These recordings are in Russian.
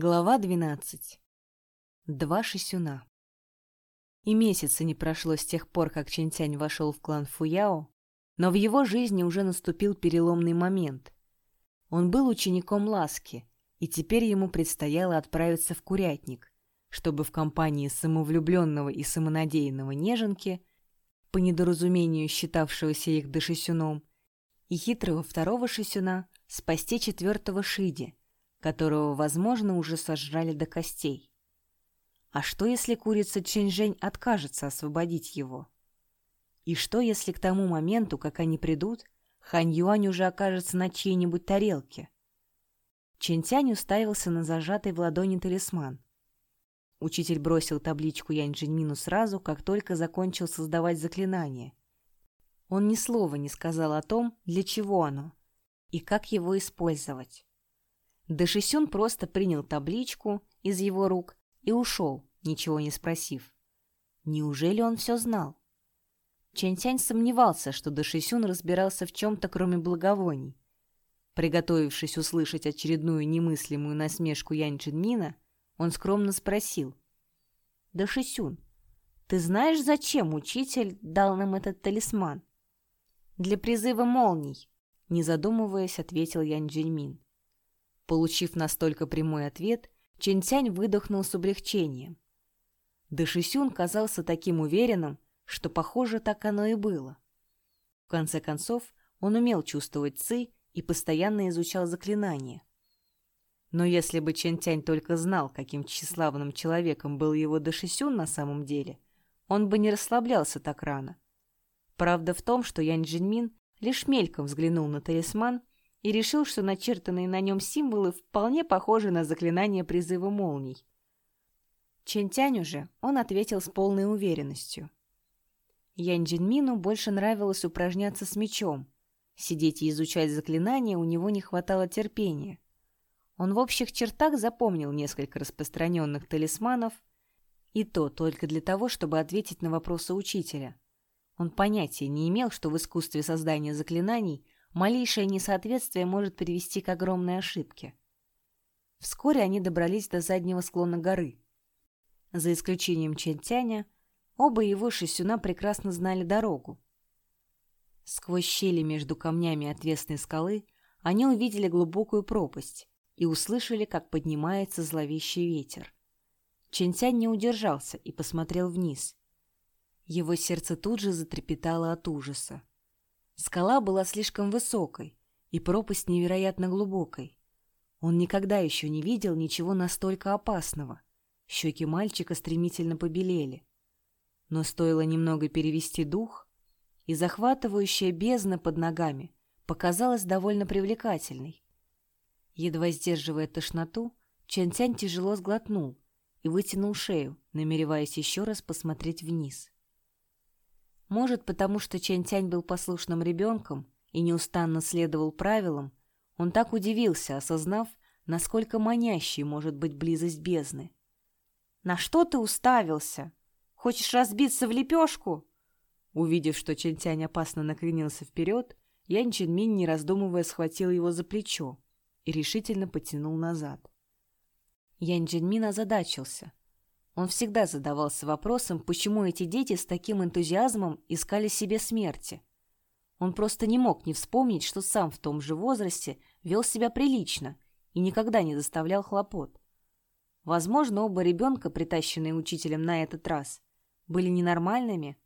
Глава 12. Два шисюна. И месяца не прошло с тех пор, как Чентянь вошел в клан Фуяо, но в его жизни уже наступил переломный момент. Он был учеником Ласки, и теперь ему предстояло отправиться в Курятник, чтобы в компании самовлюбленного и самонадеянного неженки, по недоразумению считавшегося их дошисюном, и хитрого второго шисюна спасти четвертого Шиди — которого, возможно, уже сожрали до костей. А что, если курица Чэньжэнь откажется освободить его? И что, если к тому моменту, как они придут, Хань Юань уже окажется на чьей-нибудь тарелке? Чэнь уставился на зажатый в ладони талисман. Учитель бросил табличку Янь Джиньмину сразу, как только закончил создавать заклинание. Он ни слова не сказал о том, для чего оно и как его использовать. Дашисюн просто принял табличку из его рук и ушел, ничего не спросив. Неужели он все знал? Чэнь-Тянь сомневался, что Дашисюн разбирался в чем-то, кроме благовоний. Приготовившись услышать очередную немыслимую насмешку Янь Джинмина, он скромно спросил. «Дашисюн, ты знаешь, зачем учитель дал нам этот талисман?» «Для призыва молний», — не задумываясь, ответил Янь Джинмин. Получив настолько прямой ответ, Чэнь-Тянь выдохнул с облегчением. Дэшисюн казался таким уверенным, что, похоже, так оно и было. В конце концов, он умел чувствовать ци и постоянно изучал заклинания. Но если бы Чэнь-Тянь только знал, каким тщеславным человеком был его Дэшисюн на самом деле, он бы не расслаблялся так рано. Правда в том, что Янь Джиньмин лишь мельком взглянул на талисман и решил, что начертанные на нем символы вполне похожи на заклинание призыва молний. Чентяню же он ответил с полной уверенностью. Янь Джинмину больше нравилось упражняться с мечом. Сидеть и изучать заклинания у него не хватало терпения. Он в общих чертах запомнил несколько распространенных талисманов, и то только для того, чтобы ответить на вопросы учителя. Он понятия не имел, что в искусстве создания заклинаний – Малейшее несоответствие может привести к огромной ошибке. Вскоре они добрались до заднего склона горы. За исключением Чентяня, оба его шесюна прекрасно знали дорогу. Сквозь щели между камнями отвесной скалы они увидели глубокую пропасть и услышали, как поднимается зловещий ветер. Чентянь не удержался и посмотрел вниз. Его сердце тут же затрепетало от ужаса. Скала была слишком высокой, и пропасть невероятно глубокой. Он никогда еще не видел ничего настолько опасного. Щеки мальчика стремительно побелели. Но стоило немного перевести дух, и захватывающая бездна под ногами показалась довольно привлекательной. Едва сдерживая тошноту, Чэнь-Тянь тяжело сглотнул и вытянул шею, намереваясь еще раз посмотреть вниз. Может, потому что Чэнь-Тянь был послушным ребенком и неустанно следовал правилам, он так удивился, осознав, насколько манящей может быть близость бездны. «На что ты уставился? Хочешь разбиться в лепешку?» Увидев, что Чэнь-Тянь опасно накренился вперед, Янь Чинмин, не раздумывая, схватил его за плечо и решительно потянул назад. Янь Чинмин озадачился. Он всегда задавался вопросом, почему эти дети с таким энтузиазмом искали себе смерти. Он просто не мог не вспомнить, что сам в том же возрасте вел себя прилично и никогда не заставлял хлопот. Возможно, оба ребенка, притащенные учителем на этот раз, были ненормальными.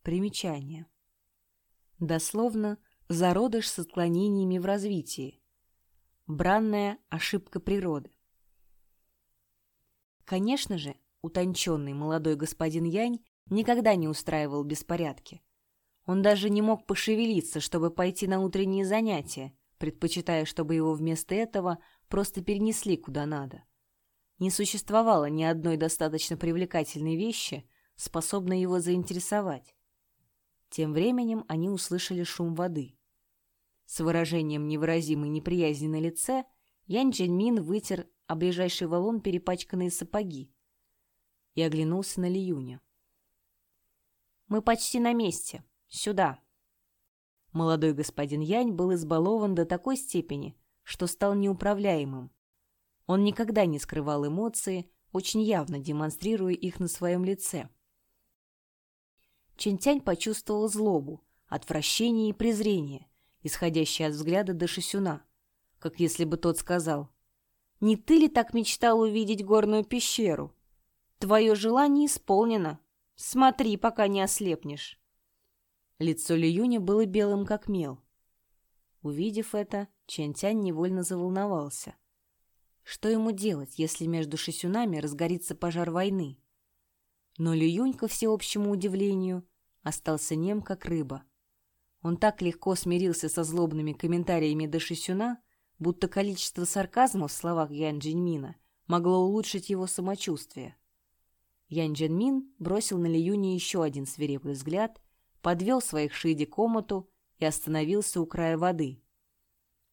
Примечание. Дословно «зародыш с отклонениями в развитии». Бранная ошибка природы. Конечно же, утонченный молодой господин Янь никогда не устраивал беспорядки. Он даже не мог пошевелиться, чтобы пойти на утренние занятия, предпочитая, чтобы его вместо этого просто перенесли куда надо. Не существовало ни одной достаточно привлекательной вещи, способной его заинтересовать. Тем временем они услышали шум воды. С выражением невыразимой неприязни на лице Янь Джельмин вытер а ближайший валун перепачканные сапоги. И оглянулся на Лиюня. «Мы почти на месте. Сюда». Молодой господин Янь был избалован до такой степени, что стал неуправляемым. Он никогда не скрывал эмоции, очень явно демонстрируя их на своем лице. Чинтянь почувствовал злобу, отвращение и презрение, исходящее от взгляда до Шисюна, как если бы тот сказал «Не ты ли так мечтал увидеть горную пещеру? Твое желание исполнено. Смотри, пока не ослепнешь». Лицо Лиюня было белым, как мел. Увидев это, Чэнь-Тянь невольно заволновался. Что ему делать, если между шисюнами разгорится пожар войны? Но Лиюнь, ко всеобщему удивлению, остался нем, как рыба. Он так легко смирился со злобными комментариями до Шисюна, будто количество сарказма в словах Ян Джиньмина могло улучшить его самочувствие. Ян Джиньмин бросил на Лиюня еще один свирепый взгляд подвел своих шиди к омуту и остановился у края воды.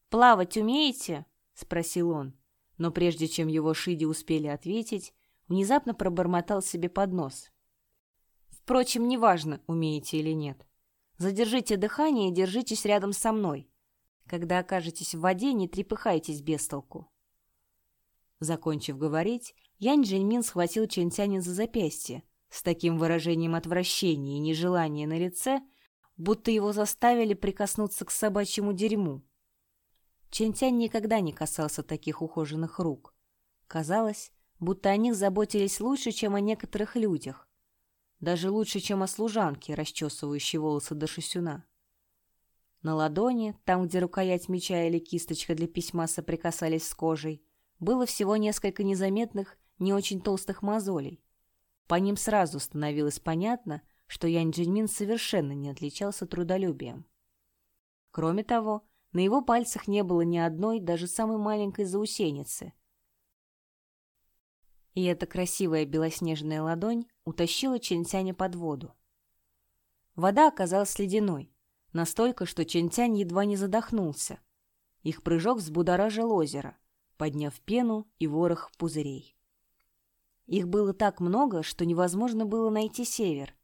«Плавать умеете?» — спросил он. Но прежде чем его шиди успели ответить, внезапно пробормотал себе под нос. «Впрочем, неважно, умеете или нет. Задержите дыхание и держитесь рядом со мной. Когда окажетесь в воде, не трепыхайтесь без толку». Закончив говорить, Янь Джиньмин схватил Чэнь за запястье, с таким выражением отвращения и нежелания на лице, будто его заставили прикоснуться к собачьему дерьму. Чентянь никогда не касался таких ухоженных рук. Казалось, будто о них заботились лучше, чем о некоторых людях. Даже лучше, чем о служанке, расчесывающей волосы до шесюна. На ладони, там, где рукоять меча или кисточка для письма соприкасались с кожей, было всего несколько незаметных, не очень толстых мозолей. По ним сразу становилось понятно, что Янь Джиньмин совершенно не отличался трудолюбием. Кроме того, на его пальцах не было ни одной, даже самой маленькой заусеницы. И эта красивая белоснежная ладонь утащила Чэньтяня под воду. Вода оказалась ледяной, настолько, что Чэньтянь едва не задохнулся. Их прыжок взбудоражил озеро, подняв пену и ворох пузырей. Их было так много, что невозможно было найти север.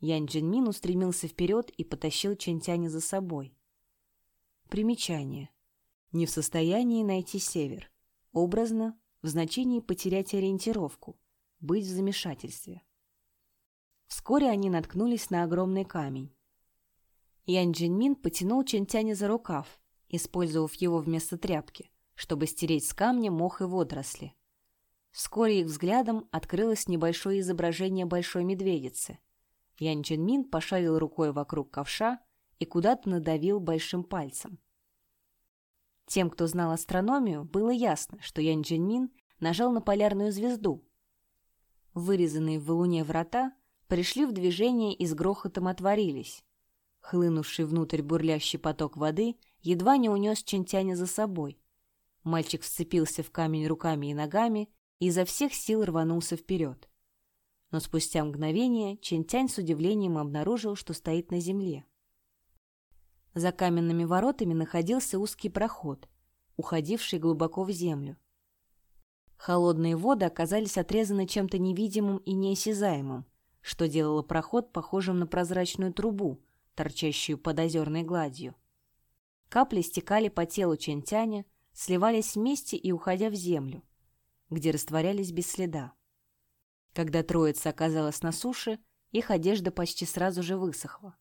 Ян Джинмин устремился вперед и потащил Чентяня за собой. Примечание. Не в состоянии найти север. Образно, в значении потерять ориентировку, быть в замешательстве. Вскоре они наткнулись на огромный камень. Ян Джинмин потянул Чентяня за рукав, использовав его вместо тряпки, чтобы стереть с камня мох и водоросли. Вскоре их взглядом открылось небольшое изображение большой медведицы. Ян Чжэньмин пошарил рукой вокруг ковша и куда-то надавил большим пальцем. Тем, кто знал астрономию, было ясно, что Ян Чжэньмин нажал на полярную звезду. Вырезанные в луне врата пришли в движение и с грохотом отворились. Хлынувший внутрь бурлящий поток воды едва не унес Чентяня за собой. Мальчик вцепился в камень руками и ногами и изо всех сил рванулся вперед. Но спустя мгновение Чентянь с удивлением обнаружил, что стоит на земле. За каменными воротами находился узкий проход, уходивший глубоко в землю. Холодные воды оказались отрезаны чем-то невидимым и неосязаемым, что делало проход похожим на прозрачную трубу, торчащую под озерной гладью. Капли стекали по телу Чентяня, сливались вместе и уходя в землю, где растворялись без следа. Когда троица оказалась на суше, их одежда почти сразу же высохла.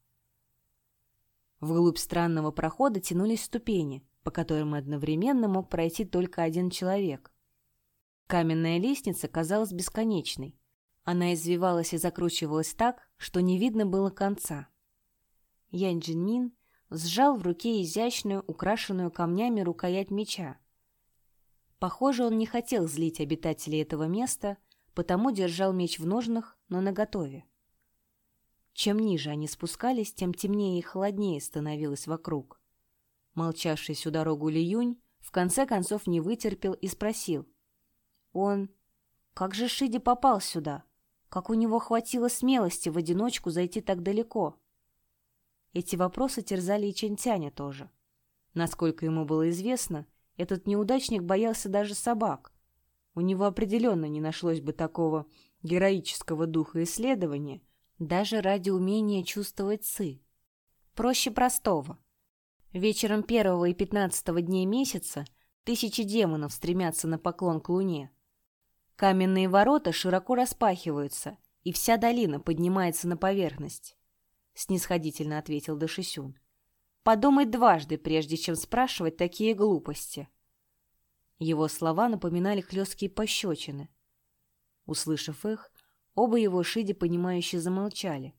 Вглубь странного прохода тянулись ступени, по которым одновременно мог пройти только один человек. Каменная лестница казалась бесконечной. Она извивалась и закручивалась так, что не видно было конца. Янь Джинмин сжал в руке изящную, украшенную камнями рукоять меча, Похоже, он не хотел злить обитателей этого места, потому держал меч в ножнах, но наготове. Чем ниже они спускались, тем темнее и холоднее становилось вокруг. Молчавший всю дорогу Ли Юнь в конце концов не вытерпел и спросил. «Он... Как же Шиди попал сюда? Как у него хватило смелости в одиночку зайти так далеко?» Эти вопросы терзали и Чентяня тоже. Насколько ему было известно, этот неудачник боялся даже собак. У него определенно не нашлось бы такого героического духа исследования, даже ради умения чувствовать цы. Проще простого. Вечером первого и пятнадцатого дней месяца Тысячи демонов стремятся на поклон к луне. Каменные ворота широко распахиваются, и вся долина поднимается на поверхность. Снисходительно ответил Дашисюн. Подумай дважды, прежде чем спрашивать такие глупости. Его слова напоминали хлесткие пощечины. Услышав их, оба его шиди, понимающе замолчали.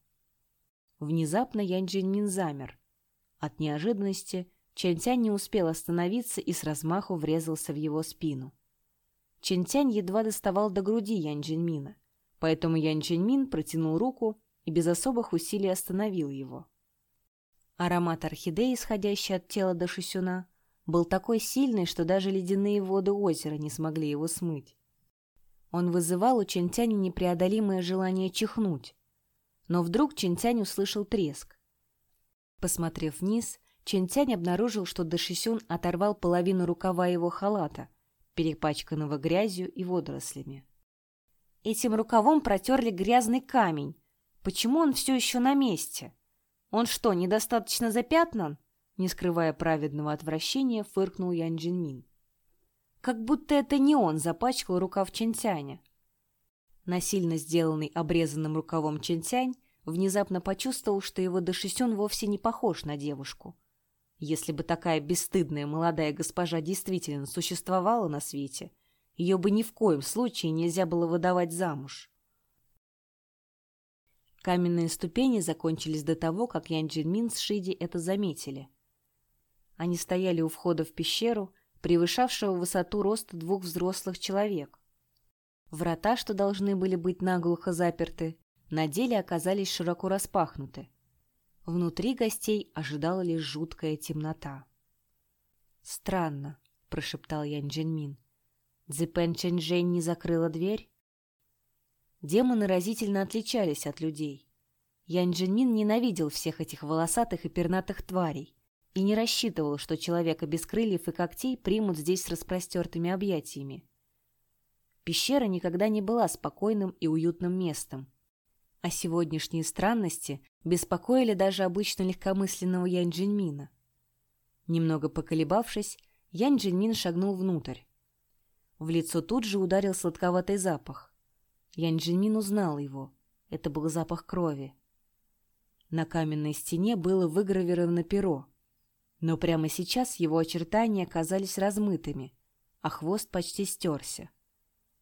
Внезапно Янь Джинмин замер. От неожиданности Чэнь не успел остановиться и с размаху врезался в его спину. Чэнь едва доставал до груди Янь Джинмина, поэтому Янь Джинмин протянул руку и без особых усилий остановил его. Аромат орхидеи, исходящий от тела Дашисюна, был такой сильный, что даже ледяные воды озера не смогли его смыть. Он вызывал у Чентяня непреодолимое желание чихнуть. Но вдруг Чентянь услышал треск. Посмотрев вниз, Чентянь обнаружил, что Дашисюн оторвал половину рукава его халата, перепачканного грязью и водорослями. Этим рукавом протерли грязный камень. Почему он все еще на месте? Он что, недостаточно запятнан? Не скрывая праведного отвращения, фыркнул Ян Джинмин. Как будто это не он запачкал рукав Чентяня. Насильно сделанный обрезанным рукавом Чентянь внезапно почувствовал, что его Дашисюн вовсе не похож на девушку. Если бы такая бесстыдная молодая госпожа действительно существовала на свете, ее бы ни в коем случае нельзя было выдавать замуж. Каменные ступени закончились до того, как Ян Джинмин с Шиди это заметили. Они стояли у входа в пещеру, превышавшего высоту роста двух взрослых человек. Врата, что должны были быть наглухо заперты, на деле оказались широко распахнуты. Внутри гостей ожидала лишь жуткая темнота. «Странно», — прошептал Ян Джинмин. «Цзэпэн Чэньчжэнь не закрыла дверь?» Демоны разительно отличались от людей. Ян Джинмин ненавидел всех этих волосатых и пернатых тварей и не рассчитывал, что человека без крыльев и когтей примут здесь с распростертыми объятиями. Пещера никогда не была спокойным и уютным местом. А сегодняшние странности беспокоили даже обычно легкомысленного Янь Джиньмина. Немного поколебавшись, Янь Джиньмин шагнул внутрь. В лицо тут же ударил сладковатый запах. Янь Джиньмин узнал его. Это был запах крови. На каменной стене было выгравировано перо. Но прямо сейчас его очертания казались размытыми, а хвост почти стерся.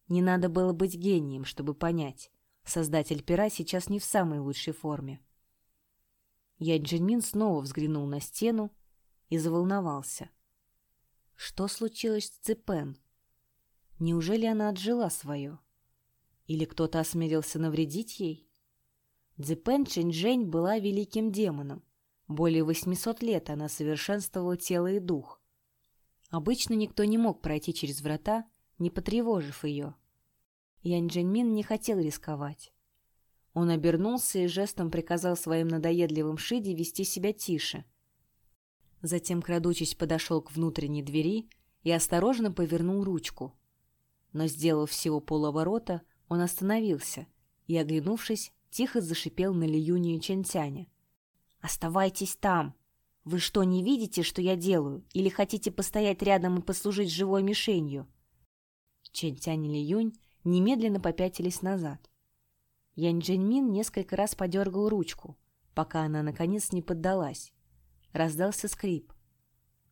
Не надо было быть гением, чтобы понять. Создатель пера сейчас не в самой лучшей форме. Янь Джинмин снова взглянул на стену и заволновался. Что случилось с Цепен? Неужели она отжила свое? Или кто-то осмелился навредить ей? Цзэпэн Чэньчжэнь была великим демоном. Более 800 лет она совершенствовала тело и дух. Обычно никто не мог пройти через врата, не потревожив ее. Янь Джинмин не хотел рисковать. Он обернулся и жестом приказал своим надоедливым Шиди вести себя тише. Затем, крадучись, подошел к внутренней двери и осторожно повернул ручку. Но, сделав всего полоборота, он остановился и, оглянувшись, тихо зашипел на Лиюню и Чентяня. «Оставайтесь там! Вы что, не видите, что я делаю? Или хотите постоять рядом и послужить живой мишенью?» Чентянь и Лиюнь немедленно попятились назад. Янь Джиньмин несколько раз подергал ручку, пока она, наконец, не поддалась. Раздался скрип.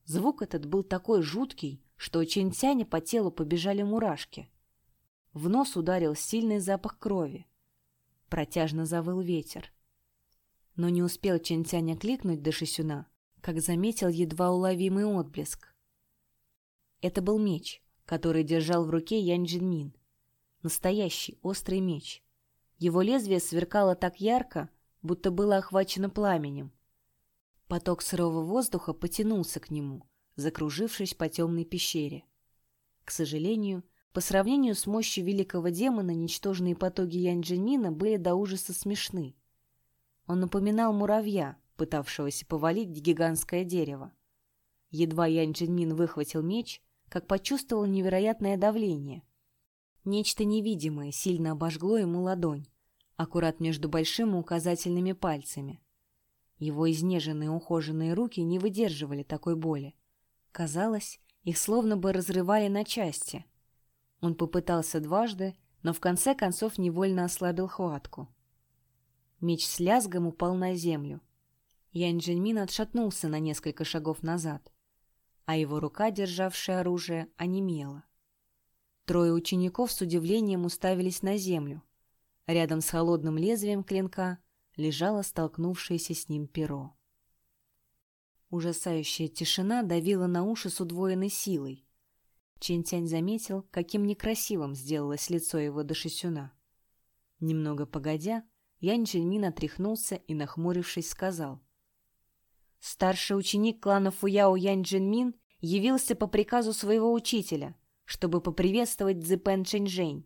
Звук этот был такой жуткий, что у Чэньцяня по телу побежали мурашки. В нос ударил сильный запах крови. Протяжно завыл ветер. Но не успел Чэньцянь окликнуть до Шисюна, как заметил едва уловимый отблеск. Это был меч, который держал в руке Янь Джинмин. Настоящий острый меч. Его лезвие сверкало так ярко, будто было охвачено пламенем. Поток сырого воздуха потянулся к нему, закружившись по темной пещере. К сожалению, по сравнению с мощью великого демона, ничтожные потоки Янь-Джинмина были до ужаса смешны. Он напоминал муравья, пытавшегося повалить гигантское дерево. Едва Янь-Джинмин выхватил меч, как почувствовал невероятное давление — Нечто невидимое сильно обожгло ему ладонь, аккурат между большим и указательными пальцами. Его изнеженные ухоженные руки не выдерживали такой боли. Казалось, Их словно бы разрывали на части. Он попытался дважды, но в конце концов невольно ослабил хватку. Меч с лязгом упал на землю. Янь Джиньмин отшатнулся на несколько шагов назад, а его рука, державшая оружие, онемела. Трое учеников с удивлением уставились на землю. Рядом с холодным лезвием клинка лежало столкнувшееся с ним перо. Ужасающая тишина давила на уши с удвоенной силой. Чентянь заметил, каким некрасивым сделалось лицо его Дашисюна. Немного погодя, Янь Джельмин отряхнулся и, нахмурившись, сказал. Старший ученик клана Фуяо Янь Джинмин явился по приказу своего учителя — чтобы поприветствовать Цзэпэн Чэньжэнь.